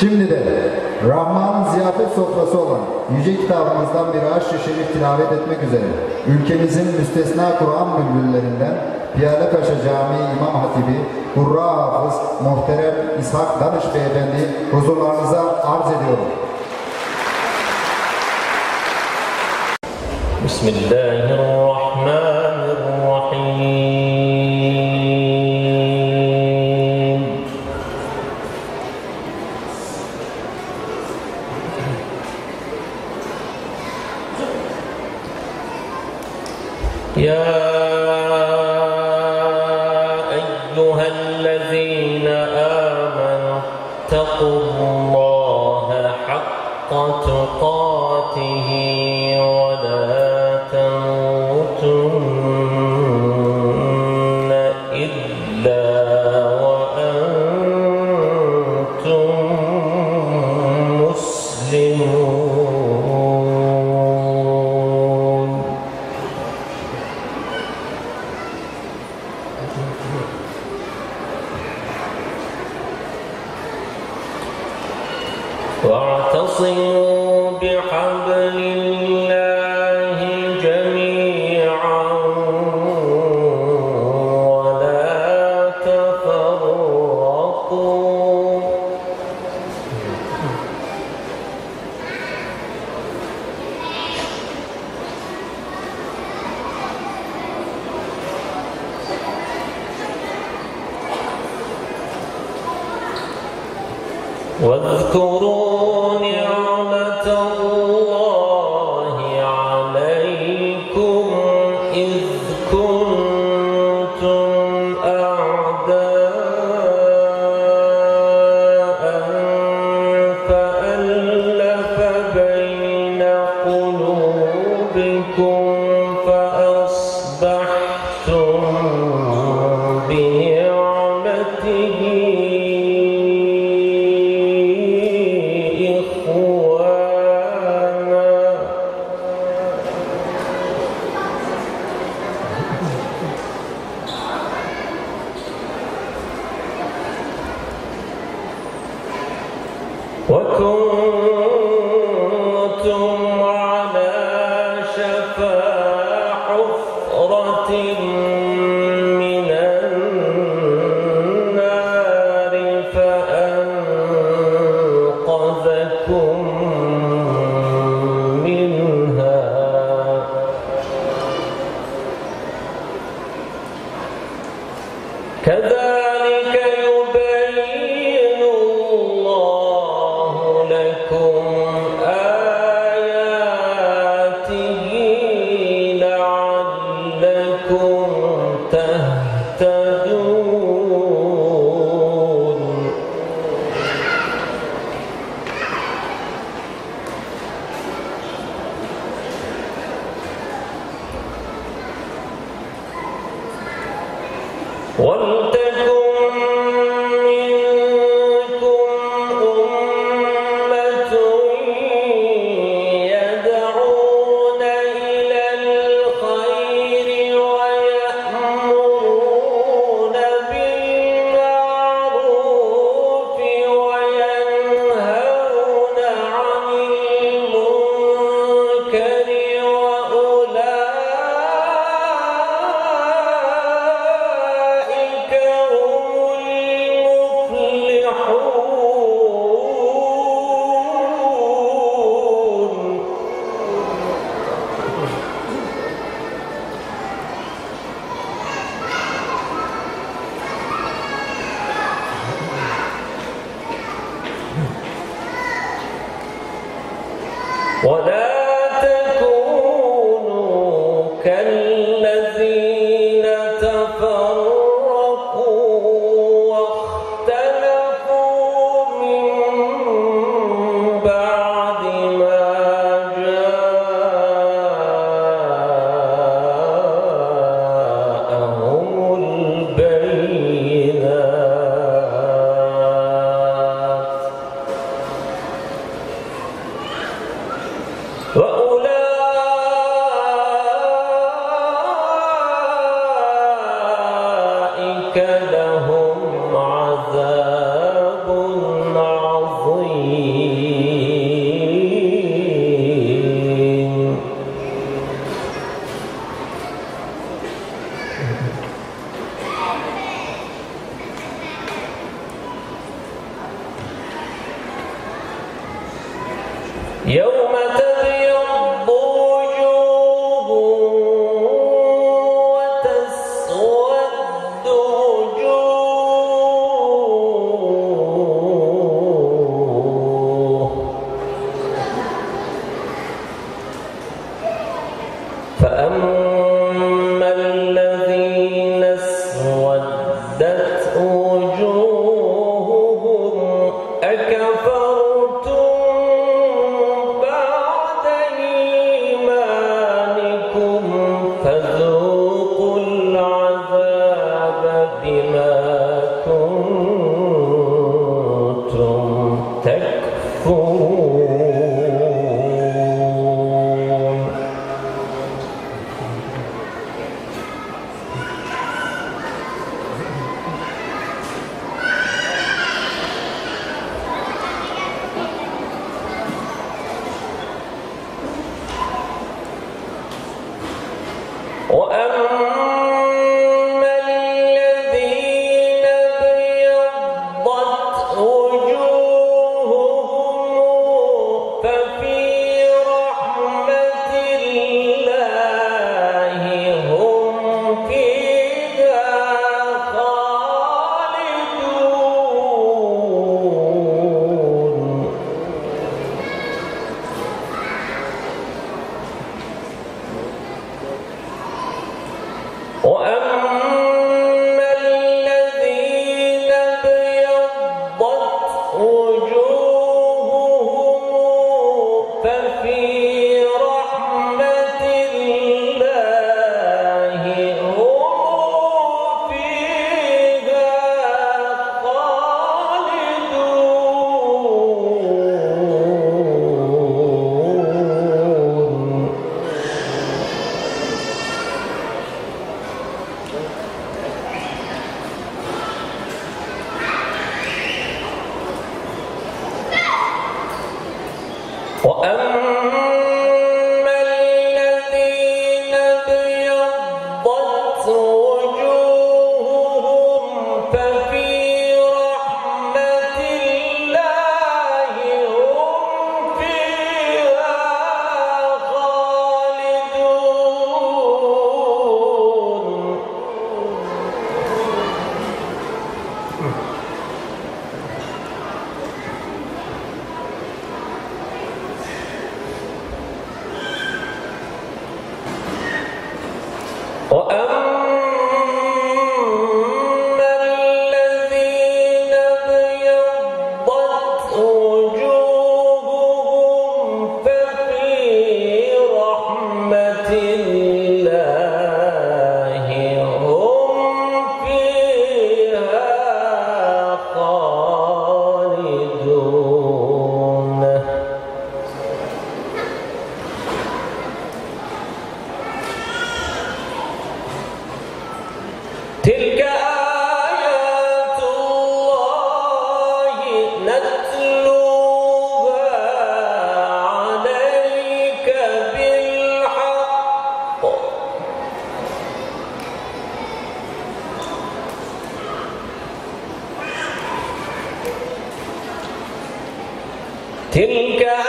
Şimdi de Rahman'ın ziyafet sofrası olan Yüce kitabımızdan bir aşçı şerif tilavet etmek üzere ülkemizin müstesna Kur'an bülbüllerinden Piyade Paşa Camii İmam Hatibi Kurra Hafız Muhterem İshak Danış Beyefendi huzurlarınıza arz ediyorum. Bismillahirrahmanirrahim. يا أيها الذين آمنوا اتقوا الله حق تقاته واعتصموا بحبل الله 我 thiên ca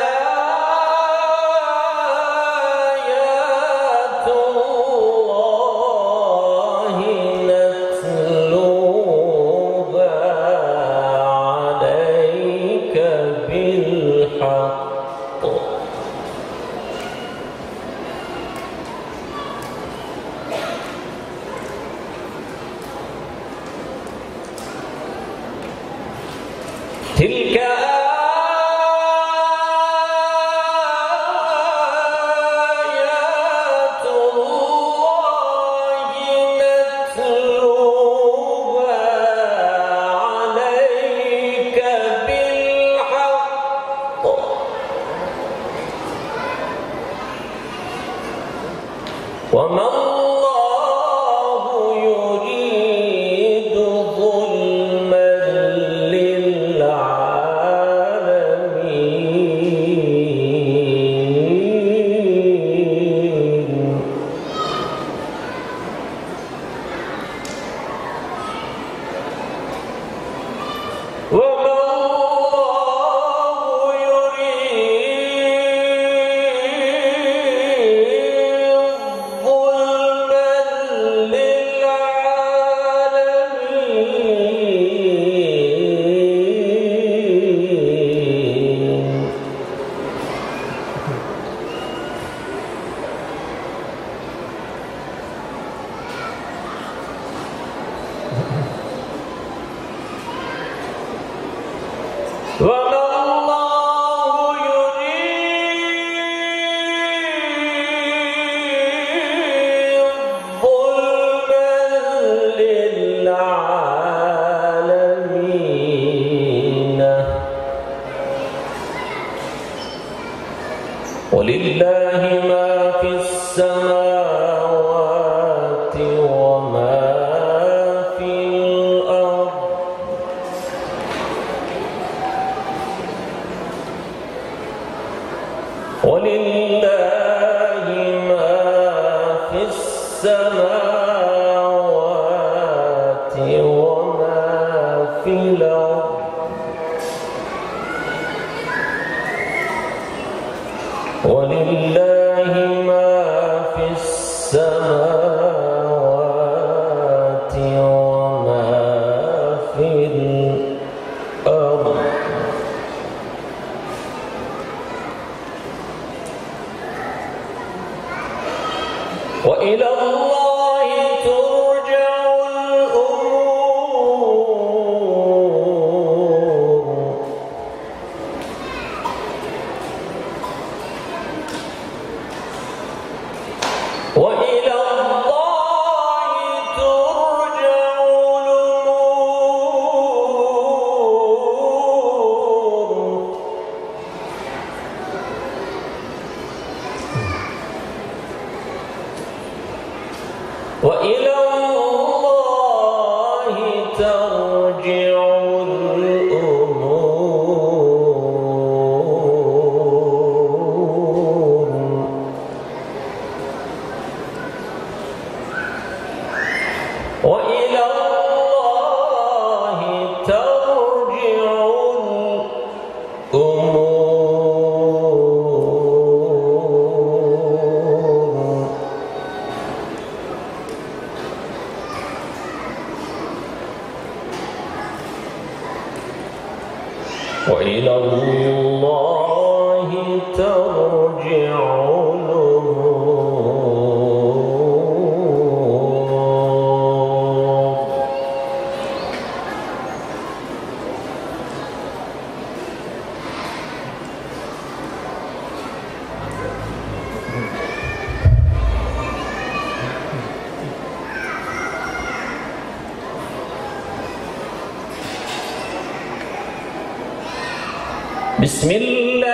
السماء وإلى الله بسم الله.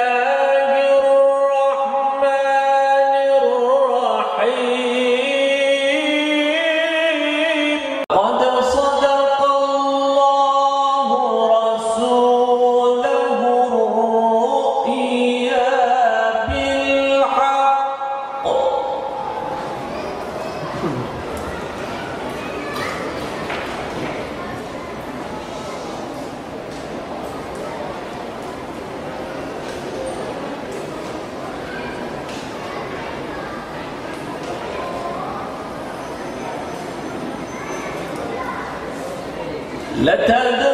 لتدخلن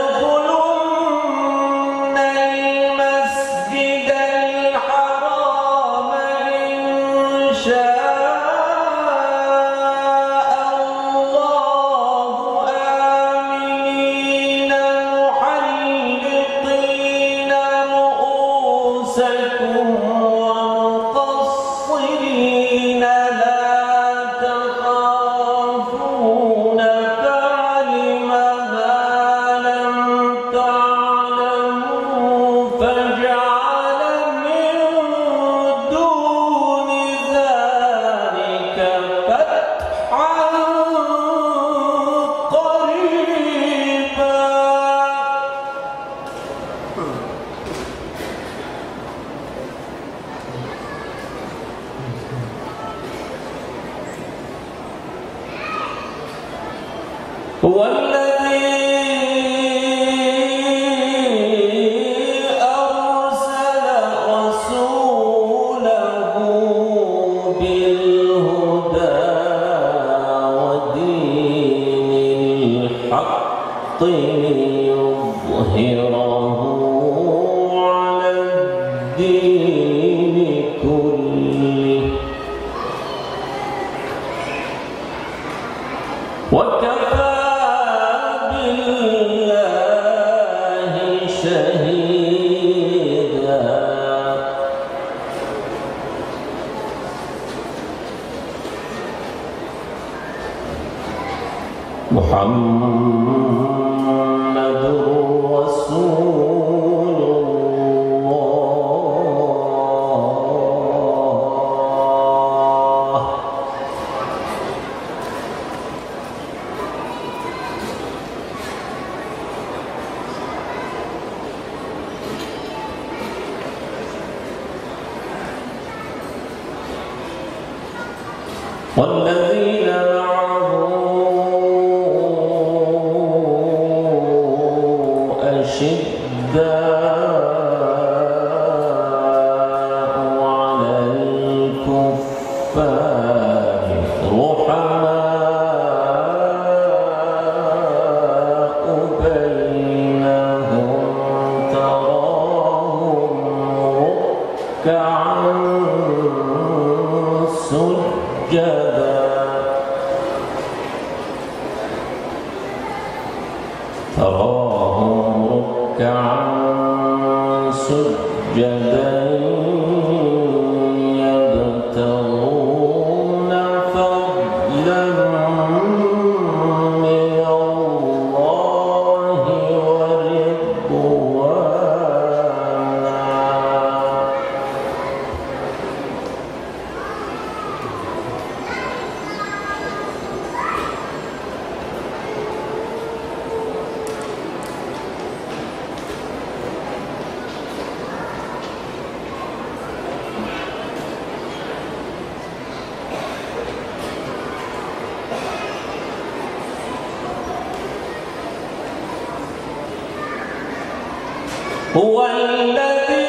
بالهدى ودين الحق. ركعا سجدا هو الذي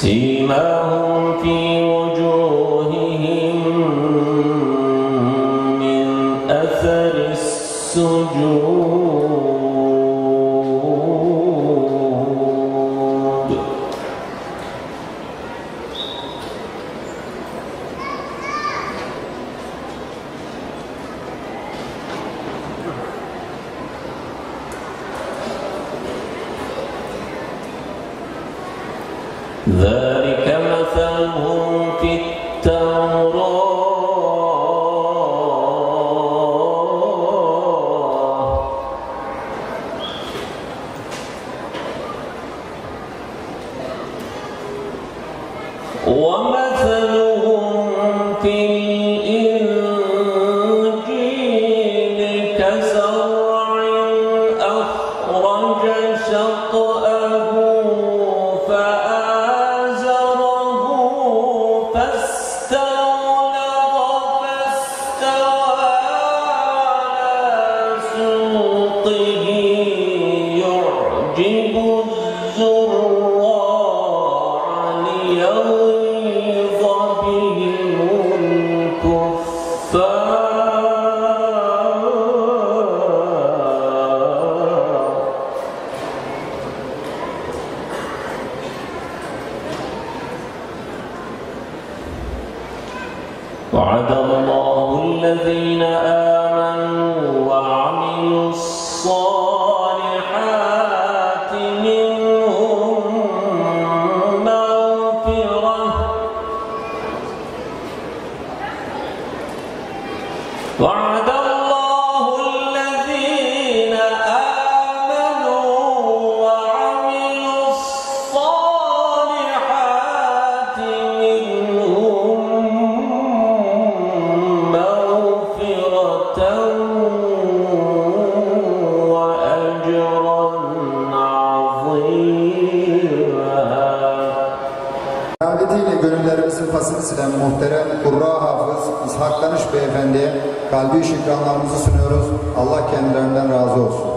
سيماهم في وجوههم silen muhterem Kurra Hafız İshak Danış Beyefendi'ye kalbi şükranlarımızı sunuyoruz. Allah kendilerinden razı olsun.